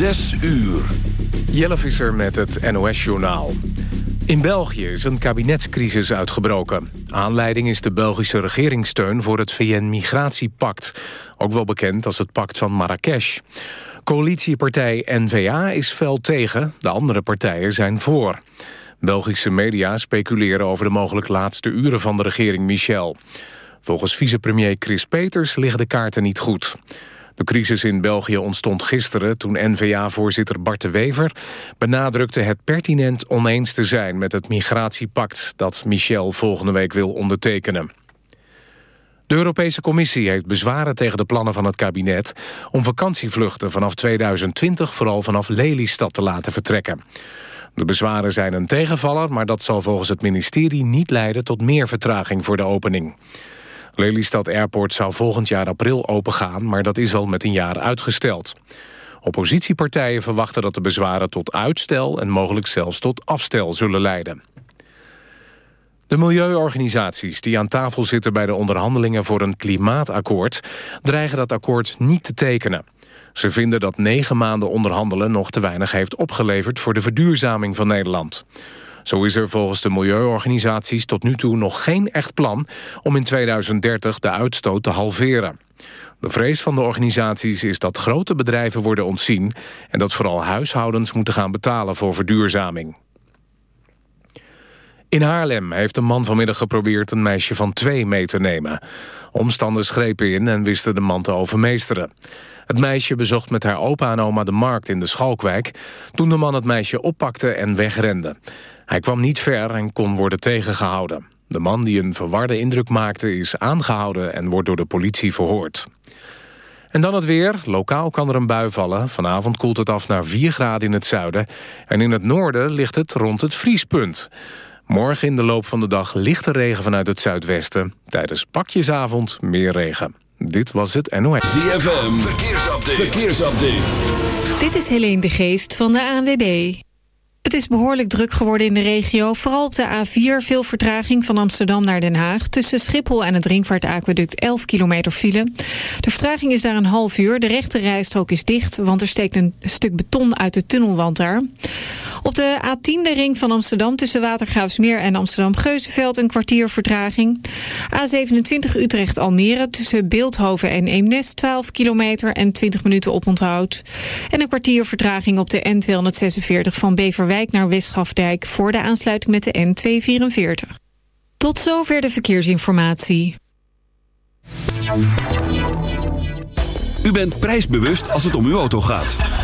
Zes uur. Jelle Visser met het NOS-journaal. In België is een kabinetscrisis uitgebroken. Aanleiding is de Belgische regeringssteun voor het VN-migratiepact. Ook wel bekend als het pact van Marrakesh. Coalitiepartij N-VA is fel tegen, de andere partijen zijn voor. Belgische media speculeren over de mogelijk laatste uren van de regering Michel. Volgens vicepremier Chris Peters liggen de kaarten niet goed. De crisis in België ontstond gisteren toen N-VA-voorzitter Bart de Wever benadrukte het pertinent oneens te zijn met het migratiepact dat Michel volgende week wil ondertekenen. De Europese Commissie heeft bezwaren tegen de plannen van het kabinet... om vakantievluchten vanaf 2020 vooral vanaf Lelystad te laten vertrekken. De bezwaren zijn een tegenvaller, maar dat zal volgens het ministerie niet leiden tot meer vertraging voor de opening. Lelystad Airport zou volgend jaar april opengaan... maar dat is al met een jaar uitgesteld. Oppositiepartijen verwachten dat de bezwaren tot uitstel... en mogelijk zelfs tot afstel zullen leiden. De milieuorganisaties die aan tafel zitten bij de onderhandelingen voor een klimaatakkoord... dreigen dat akkoord niet te tekenen. Ze vinden dat negen maanden onderhandelen nog te weinig heeft opgeleverd... voor de verduurzaming van Nederland. Zo is er volgens de milieuorganisaties tot nu toe nog geen echt plan... om in 2030 de uitstoot te halveren. De vrees van de organisaties is dat grote bedrijven worden ontzien... en dat vooral huishoudens moeten gaan betalen voor verduurzaming. In Haarlem heeft een man vanmiddag geprobeerd een meisje van twee mee te nemen. Omstanders grepen in en wisten de man te overmeesteren. Het meisje bezocht met haar opa en oma de markt in de Schalkwijk... toen de man het meisje oppakte en wegrende. Hij kwam niet ver en kon worden tegengehouden. De man die een verwarde indruk maakte is aangehouden en wordt door de politie verhoord. En dan het weer. Lokaal kan er een bui vallen. Vanavond koelt het af naar 4 graden in het zuiden. En in het noorden ligt het rond het vriespunt. Morgen in de loop van de dag lichte regen vanuit het zuidwesten. Tijdens pakjesavond meer regen. Dit was het NOS. ZFM, verkeersupdate. verkeersupdate. Dit is Helene de Geest van de ANWB. Het is behoorlijk druk geworden in de regio. Vooral op de A4 veel vertraging van Amsterdam naar Den Haag. Tussen Schiphol en het Ringvaartaqueduct 11 kilometer file. De vertraging is daar een half uur. De rechte rijstrook is dicht, want er steekt een stuk beton uit de tunnelwand daar. Op de A10 de ring van Amsterdam tussen Watergraafsmeer en Amsterdam-Geuzenveld een kwartier vertraging. A27 Utrecht-Almere tussen Beeldhoven en Eemnes 12 kilometer en 20 minuten oponthoud. En een kwartier vertraging op de N246 van Beverwijk naar Westgrafdijk voor de aansluiting met de N244. Tot zover de verkeersinformatie. U bent prijsbewust als het om uw auto gaat.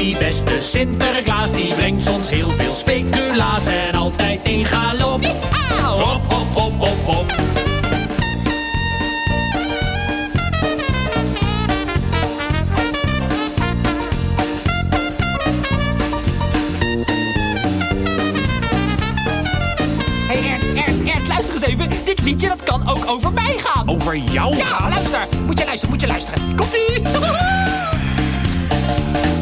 Die beste Sinterklaas, die brengt ons heel veel speculaas en altijd in galop. Hop, hop, hop, hop, hop. Hey Ernst, Ernst, Ernst, luister eens even. Dit liedje dat kan ook over mij gaan. Over jou? Ja, luister. Moet je luisteren, moet je luisteren. Komt-ie!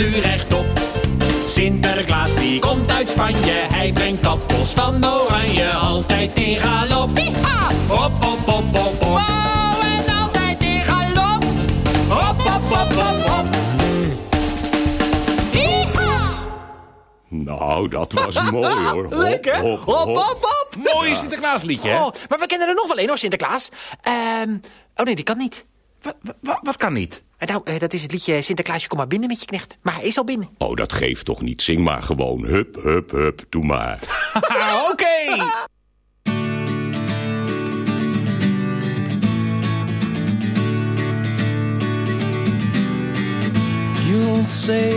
nu rechtop. Sinterklaas die komt uit Spanje, hij brengt appels van oranje, altijd in galop. Hop, hop, hop, hop, hop. Wow, en altijd in galop. Hop, hop, hop, hop, hop. Nou, dat was mooi hoor. Hop, Lekker. hop, Hop, hop. hop, hop. Mooi Sinterklaasliedje, hè? Oh, maar we kennen er nog wel één hoor, Sinterklaas. Ehm, oh nee, die kan niet. Wa- wa- wat kan niet? Eh, Nou, eh, dat is het liedje Sinterklaasje, kom maar binnen met je knecht. Maar hij is al binnen. Oh, dat geeft toch niet. Zing maar gewoon. Hup, hup, hup. Doe maar. Oké. You'll say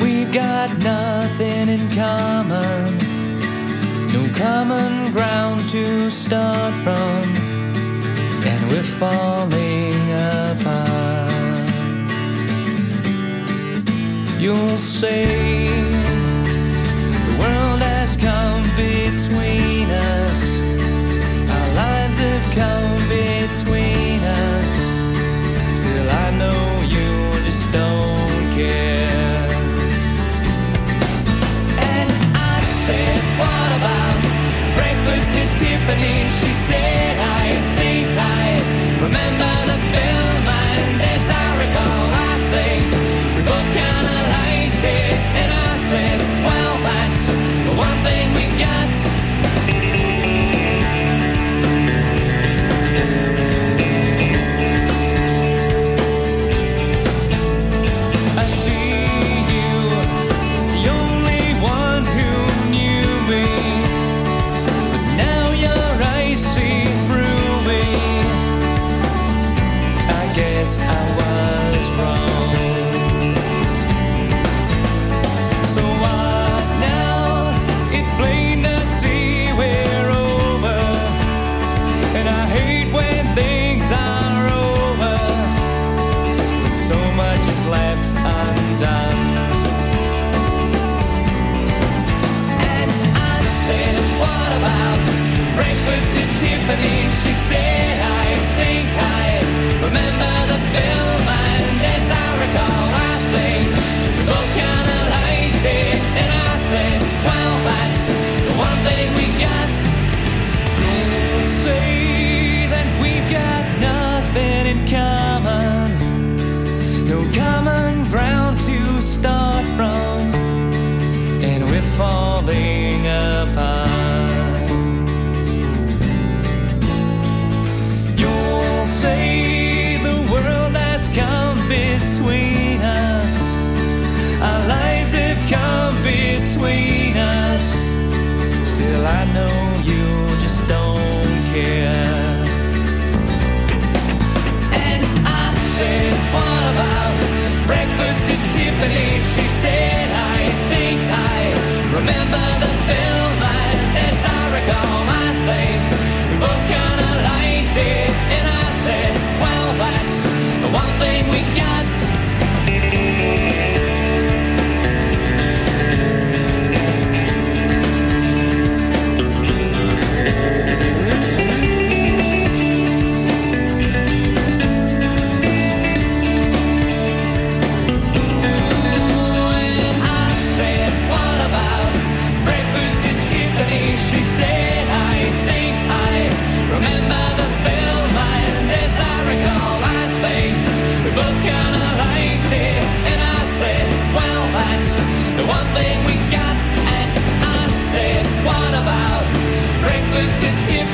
we've got nothing in common, no common ground to start from, falling apart. You'll say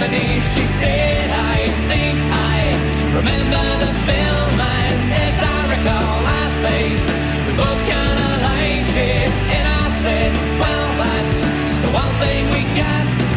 company. She said, I think I remember the film, and as I recall, I think we both kinda liked it. And I said, Well, that's the one thing we got.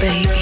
baby.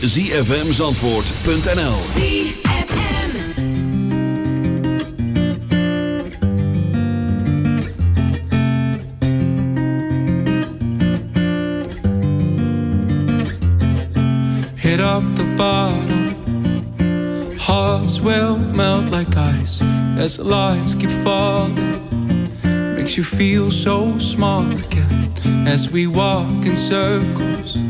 ZFMZandvoort.nl. Hit up the bottom. Hearts will melt like ice As the lights keep falling. Makes you feel so small again As we walk in circles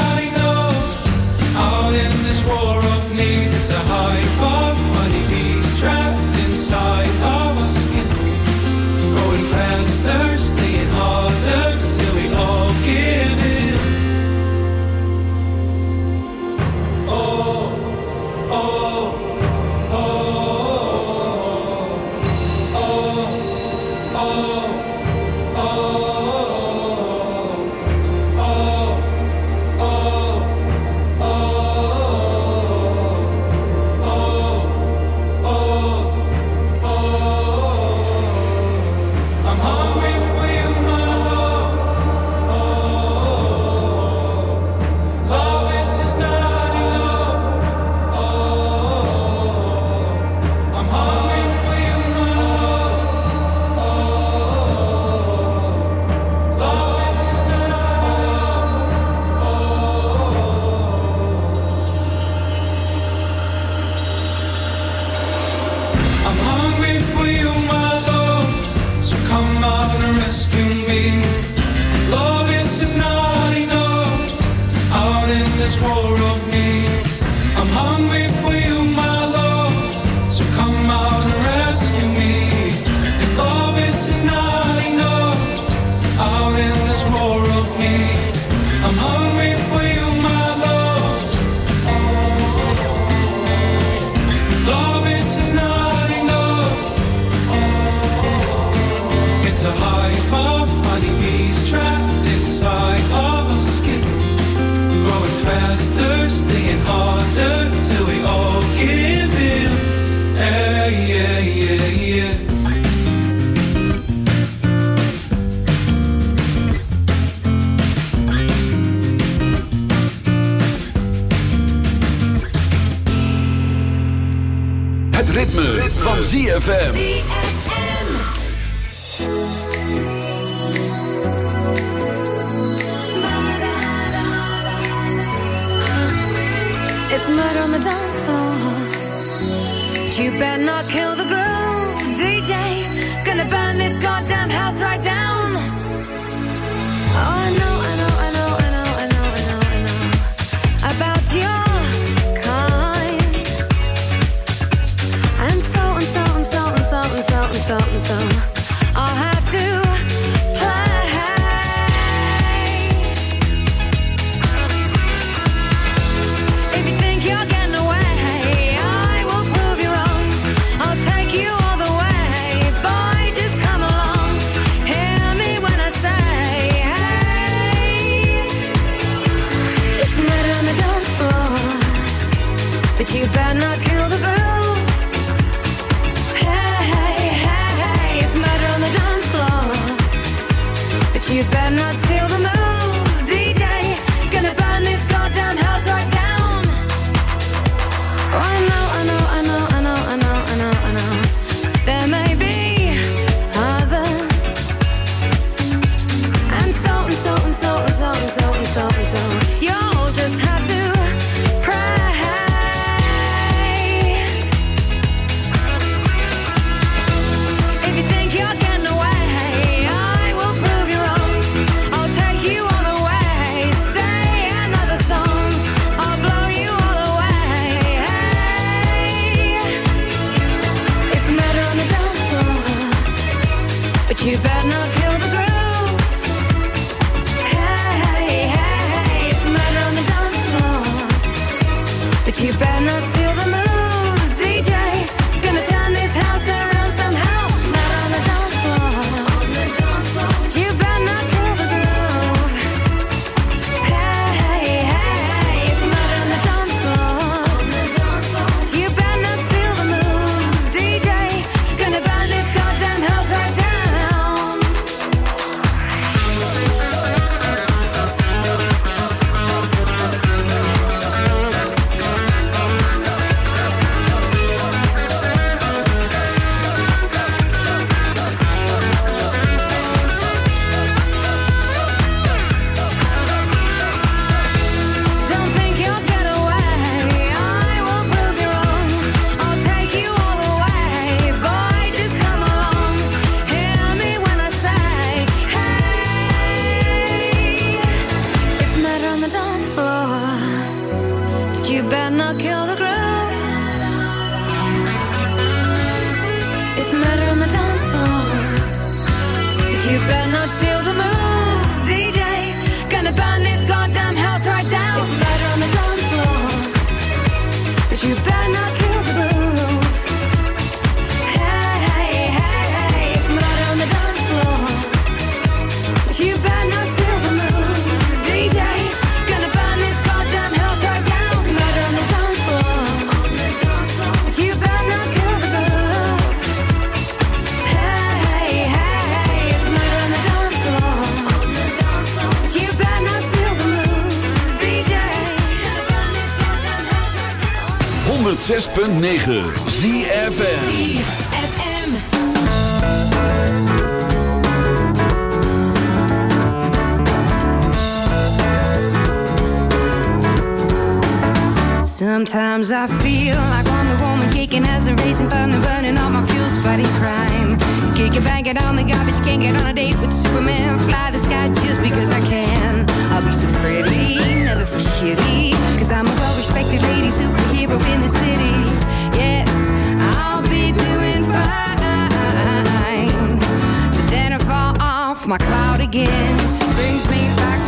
this war of me. ZFM. So. You better not steal the on the dance floor. But you better not kill the groove. It's murder on the dance floor. But you better not steal the 106.9 ZFM Sometimes I feel like Wonder Woman kicking as a racing thunder, burning all my fuels, fighting crime. Kick it, bang get on the garbage, can't get on a date with Superman, fly the sky just because I can. I'll be so pretty, never for shitty. Cause I'm a well respected lady superhero in the city. Yes, I'll be doing fine. But then I fall off my cloud again. Brings me back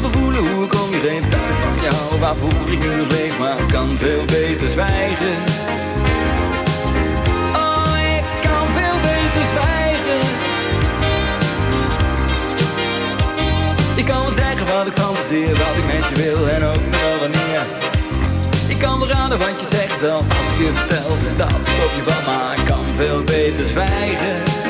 Wel voelen hoe ik om je dat ik van jou, waarvoor ik nu leef, maar kan veel beter zwijgen. Oh, ik kan veel beter zwijgen. Ik kan wel zeggen wat ik fantaseer, wat ik met je wil en ook nog wel wanneer. Ik kan raden wat je zegt zelf als ik je vertel dat ik op je van, maar ik kan veel beter zwijgen.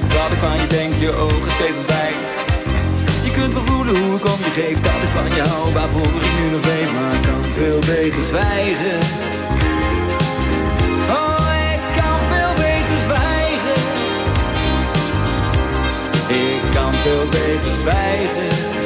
wat ik van je denk, je ogen steeds ontwijken. Je kunt wel voelen hoe ik om je geef, dat ik van je hou, waarvoor ik nu nog leef, maar kan veel beter zwijgen. Oh, ik kan veel beter zwijgen. Ik kan veel beter zwijgen.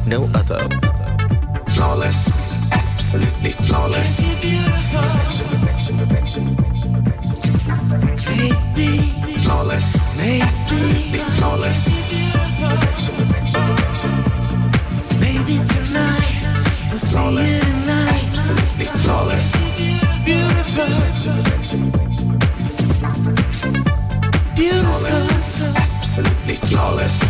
like no other. Flawless, absolutely flawless. Perfection, perfection, perfection, perfection. Flawless, absolutely flawless. Perfection, perfection, perfection. Maybe tonight we'll flawless, see it. Absolutely flawless. Beautiful. Flawless, absolutely flawless.